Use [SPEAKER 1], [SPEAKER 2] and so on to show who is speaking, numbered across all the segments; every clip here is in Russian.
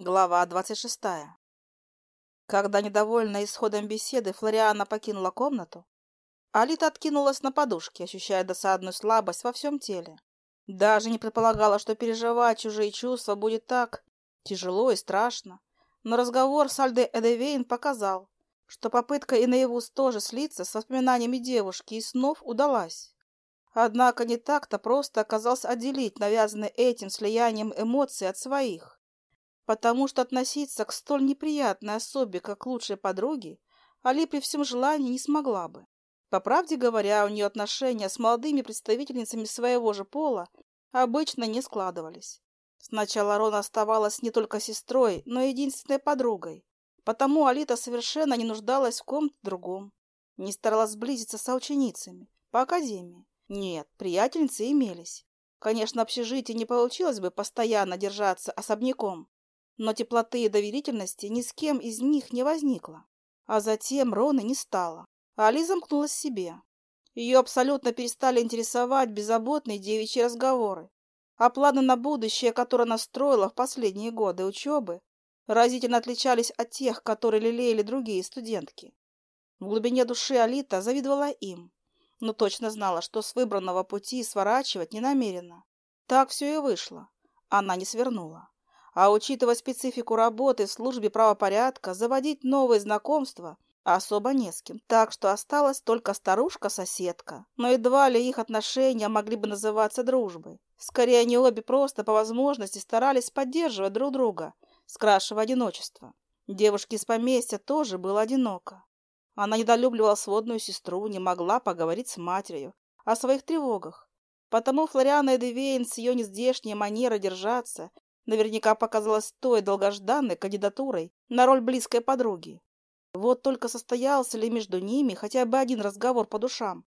[SPEAKER 1] Глава двадцать шестая. Когда, недовольная исходом беседы, Флориана покинула комнату, Алита откинулась на подушке, ощущая досадную слабость во всем теле. Даже не предполагала, что переживать чужие чувства будет так тяжело и страшно. Но разговор с Альдой Эдевейн показал, что попытка и наяву тоже слиться с воспоминаниями девушки и снов удалась. Однако не так-то просто оказалось отделить навязанные этим слиянием эмоций от своих потому что относиться к столь неприятной особе, как лучшей подруге, Али при всем желании не смогла бы. По правде говоря, у нее отношения с молодыми представительницами своего же пола обычно не складывались. Сначала Рона оставалась не только сестрой, но и единственной подругой, потому Алита совершенно не нуждалась в ком-то другом. Не старалась сблизиться с ученицами по академии. Нет, приятельницы имелись. Конечно, общежитие не получилось бы постоянно держаться особняком, но теплоты и доверительности ни с кем из них не возникло. А затем Роны не стало, Али замкнулась себе. Ее абсолютно перестали интересовать беззаботные девичьи разговоры, а планы на будущее, которые она строила в последние годы учебы, разительно отличались от тех, которые лелеяли другие студентки. В глубине души Алита завидовала им, но точно знала, что с выбранного пути сворачивать не намерена. Так все и вышло. Она не свернула. А учитывая специфику работы в службе правопорядка, заводить новые знакомства особо не с кем. Так что осталась только старушка-соседка. Но едва ли их отношения могли бы называться дружбой. Скорее, они обе просто по возможности старались поддерживать друг друга, скрашивая одиночество. Девушке из поместья тоже было одиноко. Она недолюбливала сводную сестру, не могла поговорить с матерью о своих тревогах. Потому Флориана Эдевейн с ее нездешней манерой держаться наверняка показалась той долгожданной кандидатурой на роль близкой подруги. Вот только состоялся ли между ними хотя бы один разговор по душам.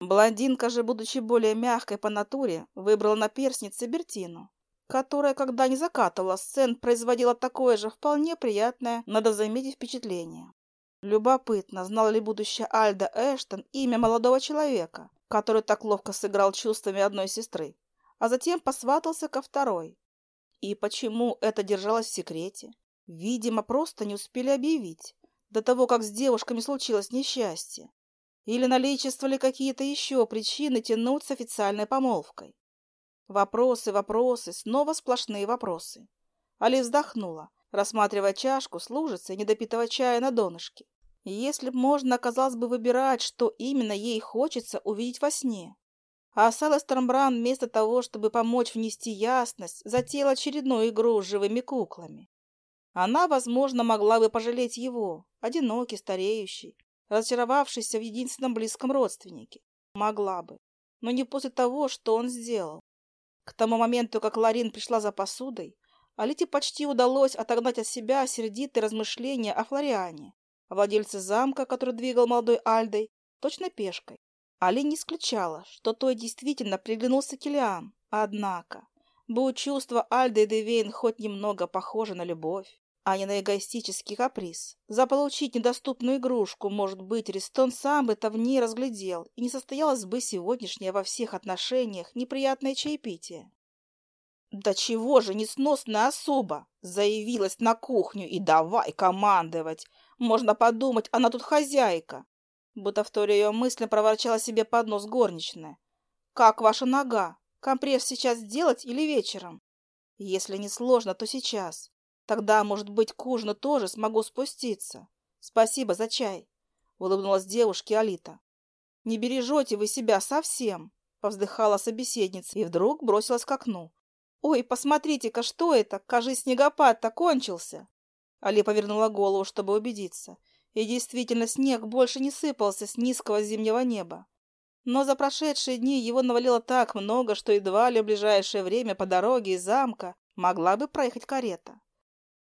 [SPEAKER 1] Блондинка же, будучи более мягкой по натуре, выбрала на наперснице Бертину, которая, когда не закатывала сцен, производила такое же вполне приятное, надо заметить, впечатление. Любопытно, знала ли будущая Альда Эштон имя молодого человека, который так ловко сыграл чувствами одной сестры, а затем посватался ко второй. И почему это держалось в секрете? Видимо, просто не успели объявить, до того, как с девушками случилось несчастье. Или наличествовали какие-то еще причины тянуть с официальной помолвкой. Вопросы, вопросы, снова сплошные вопросы. Али вздохнула, рассматривая чашку с лужицей недопитого чая на донышке. Если б можно, оказалось бы выбирать, что именно ей хочется увидеть во сне. А Саластер Бран вместо того, чтобы помочь внести ясность, затеял очередную игру с живыми куклами. Она, возможно, могла бы пожалеть его, одинокий, стареющий, разочаровавшийся в единственном близком родственнике. Могла бы, но не после того, что он сделал. К тому моменту, как Ларин пришла за посудой, Алите почти удалось отогнать от себя сердитые размышления о Флориане, о владельце замка, который двигал молодой Альдой, точно пешкой. Али не исключала, что той действительно приглянулся Килиан. Однако, будь чувство Альды и Девейн хоть немного похоже на любовь, а не на эгоистический каприз. Заполучить недоступную игрушку, может быть, Ристон сам бы это в ней разглядел, и не состоялось бы сегодняшнее во всех отношениях неприятное чаепитие. «Да чего же несносная особа!» Заявилась на кухню и давай командовать. Можно подумать, она тут хозяйка. Будто в торе ее мысли проворчала себе под нос горничная. «Как ваша нога? Компресс сейчас сделать или вечером?» «Если не сложно, то сейчас. Тогда, может быть, к ужину тоже смогу спуститься. Спасибо за чай», — улыбнулась девушке Алита. «Не бережете вы себя совсем», — повздыхала собеседница и вдруг бросилась к окну. «Ой, посмотрите-ка, что это? Кажись, снегопад-то кончился!» Али повернула голову, чтобы убедиться — и действительно, снег больше не сыпался с низкого зимнего неба. Но за прошедшие дни его навалило так много, что едва ли в ближайшее время по дороге из замка могла бы проехать карета.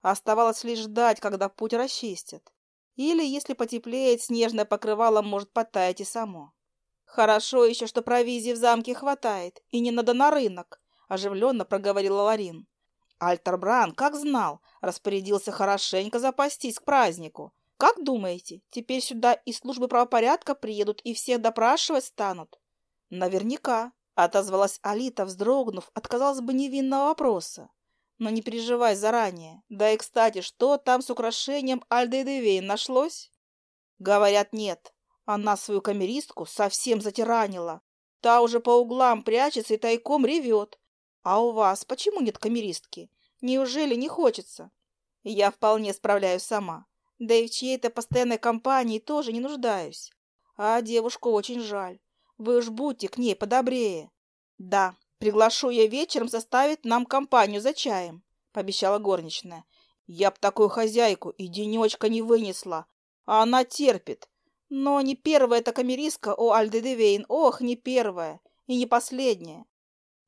[SPEAKER 1] Оставалось лишь ждать, когда путь расчистят. Или, если потеплеет, снежное покрывало может подтаять и само. «Хорошо еще, что провизии в замке хватает, и не надо на рынок», — оживленно проговорила Ларин. Альтербран, как знал, распорядился хорошенько запастись к празднику, как думаете, теперь сюда из службы правопорядка приедут и всех допрашивать станут? Наверняка, отозвалась Алита, вздрогнув от, казалось бы, невинного вопроса. но не переживай заранее. Да и, кстати, что там с украшением Альды нашлось? Говорят, нет. Она свою камеристку совсем затиранила. Та уже по углам прячется и тайком ревет. А у вас почему нет камеристки? Неужели не хочется? Я вполне справляюсь сама. Да и в чьей-то постоянной компании тоже не нуждаюсь. А девушку очень жаль. Вы уж будьте к ней подобрее. Да, приглашу ее вечером составить нам компанию за чаем, пообещала горничная. Я б такую хозяйку и денечка не вынесла. А она терпит. Но не первая эта камеристка о Альде Девейн. Ох, не первая. И не последняя.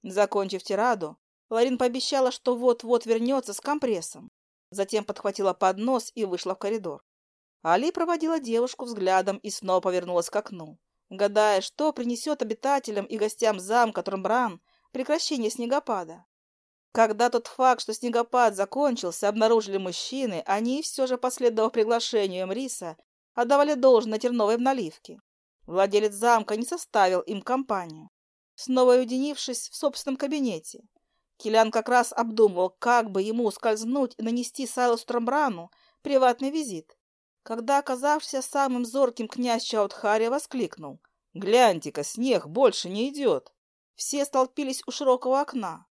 [SPEAKER 1] Закончив тираду, Ларин пообещала, что вот-вот вернется с компрессом. Затем подхватила поднос и вышла в коридор. Али проводила девушку взглядом и снова повернулась к окну, гадая, что принесет обитателям и гостям замка Тромбран прекращение снегопада. Когда тот факт, что снегопад закончился, обнаружили мужчины, они, все же последовав приглашению Эмриса, отдавали должное терновой в наливке. Владелец замка не составил им компанию. Снова уединившись в собственном кабинете, Килян как раз обдумывал, как бы ему скользнуть и нанести Сайлусу Трамбрану приватный визит, когда оказавшийся самым зорким князь Чаудхари воскликнул. «Гляньте-ка, снег больше не идет!» Все столпились у широкого окна.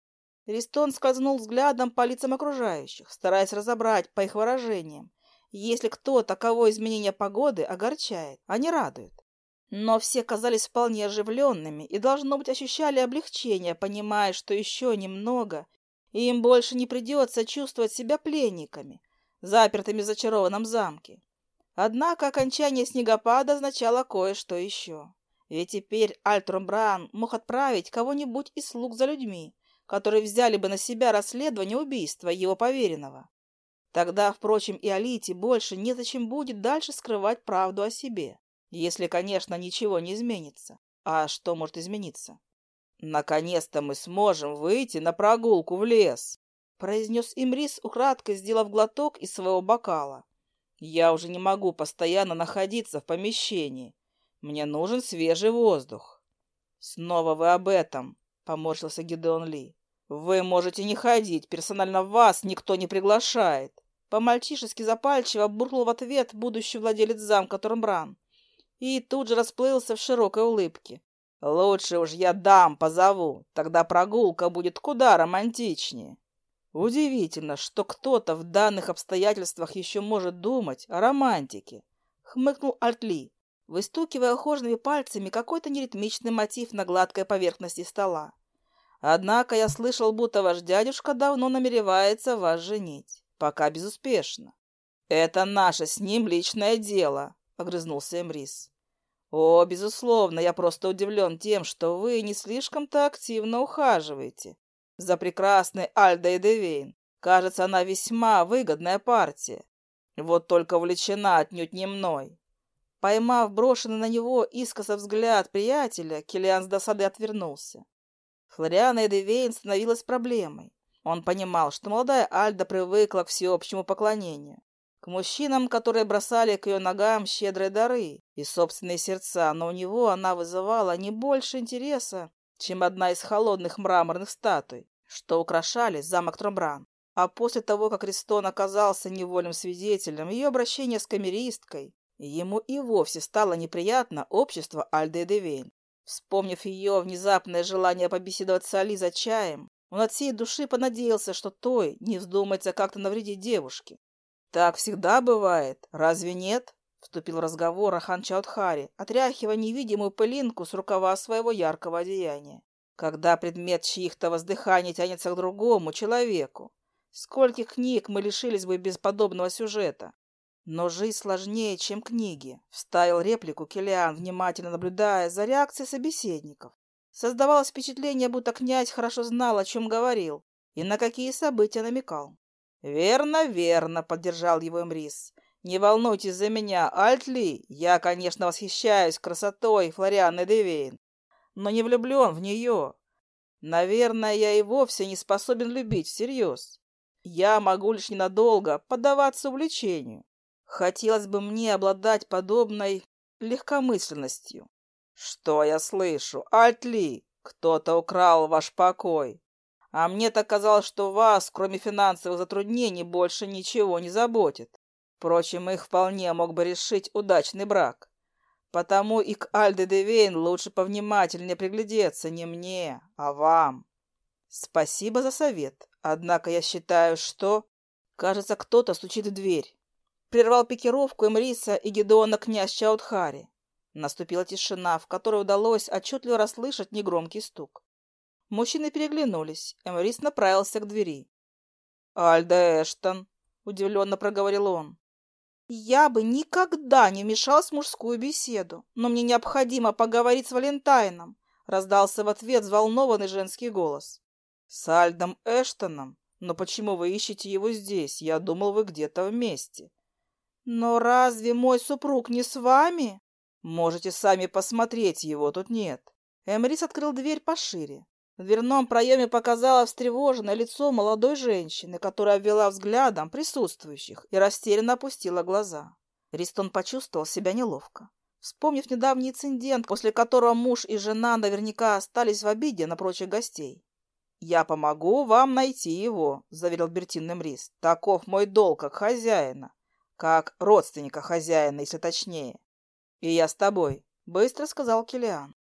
[SPEAKER 1] Ристон скользнул взглядом по лицам окружающих, стараясь разобрать по их выражениям, если кто-то, кого изменение погоды огорчает, а не радует. Но все казались вполне оживленными и, должно быть, ощущали облегчение, понимая, что еще немного, и им больше не придется чувствовать себя пленниками, запертыми в зачарованном замке. Однако окончание снегопада означало кое-что еще. Ведь теперь Альтрумбран мог отправить кого-нибудь из слуг за людьми, которые взяли бы на себя расследование убийства его поверенного. Тогда, впрочем, и Алите больше незачем будет дальше скрывать правду о себе. Если, конечно, ничего не изменится. А что может измениться? Наконец-то мы сможем выйти на прогулку в лес, произнес Имрис, украдкой сделав глоток из своего бокала. Я уже не могу постоянно находиться в помещении. Мне нужен свежий воздух. Снова вы об этом, поморщился Гидеон Ли. Вы можете не ходить, персонально вас никто не приглашает. По-мальчишески запальчиво буркнул в ответ будущий владелец замка Тормбран и тут же расплылся в широкой улыбке. «Лучше уж я дам позову, тогда прогулка будет куда романтичнее». Удивительно, что кто-то в данных обстоятельствах еще может думать о романтике, хмыкнул Артли, выстукивая ухоженными пальцами какой-то неритмичный мотив на гладкой поверхности стола. Однако я слышал, будто ваш дядюшка давно намеревается вас женить. Пока безуспешно. Это наше с ним личное дело, огрызнулся Эмрис. О, безусловно, я просто удивлен тем, что вы не слишком-то активно ухаживаете за прекрасной Альдой Девейн. Кажется, она весьма выгодная партия. Вот только увлечена отнюдь не мной. Поймав брошенный на него искоса взгляд приятеля, Киллиан с досады отвернулся. Флориана Эдевейн становилась проблемой. Он понимал, что молодая Альда привыкла к всеобщему поклонению к мужчинам, которые бросали к ее ногам щедрые дары и собственные сердца, но у него она вызывала не больше интереса, чем одна из холодных мраморных статуй, что украшали замок Тромбран. А после того, как Ристон оказался невольным свидетелем ее обращения с камеристкой, ему и вовсе стало неприятно общество Альды Девейн. Вспомнив ее внезапное желание побеседовать с Али за чаем, он от всей души понадеялся, что той не вздумается как-то навредить девушке. «Так всегда бывает, разве нет?» — вступил разговор Ахан Чаудхари, отряхивая невидимую пылинку с рукава своего яркого одеяния. «Когда предмет чьих-то воздыханий тянется к другому человеку, скольких книг мы лишились бы без подобного сюжета?» «Но жизнь сложнее, чем книги», — вставил реплику Килиан, внимательно наблюдая за реакцией собеседников. Создавалось впечатление, будто князь хорошо знал, о чем говорил и на какие события намекал. «Верно, верно», — поддержал его Эмрис. «Не волнуйтесь за меня, Альтли. Я, конечно, восхищаюсь красотой Флорианы Девейн, но не влюблен в нее. Наверное, я и вовсе не способен любить всерьез. Я могу лишь ненадолго поддаваться увлечению. Хотелось бы мне обладать подобной легкомысленностью. Что я слышу? Альтли, кто-то украл ваш покой. А мне так казалось, что вас, кроме финансовых затруднений, больше ничего не заботит. Впрочем, их вполне мог бы решить удачный брак. Потому и к Альде де Вейн лучше повнимательнее приглядеться не мне, а вам. Спасибо за совет. Однако я считаю, что... Кажется, кто-то стучит в дверь. Прервал пикировку Эмриса и Гедеона князь Чаудхари. Наступила тишина, в которой удалось отчетливо расслышать негромкий стук. Мужчины переглянулись. Эмрис направился к двери. «Альда Эштон», — удивленно проговорил он. «Я бы никогда не вмешалась в мужскую беседу, но мне необходимо поговорить с Валентайном», — раздался в ответ взволнованный женский голос. «С Альдом Эштоном? Но почему вы ищете его здесь? Я думал, вы где-то вместе». «Но разве мой супруг не с вами?» «Можете сами посмотреть, его тут нет». Эмрис открыл дверь пошире. В дверном проеме показалось встревоженное лицо молодой женщины, которая обвела взглядом присутствующих и растерянно опустила глаза. Ристон почувствовал себя неловко. Вспомнив недавний инцидент, после которого муж и жена наверняка остались в обиде на прочих гостей. «Я помогу вам найти его», — заверил Бертин Эмрис. «Таков мой долг как хозяина, как родственника хозяина, если точнее. И я с тобой», — быстро сказал Килиан.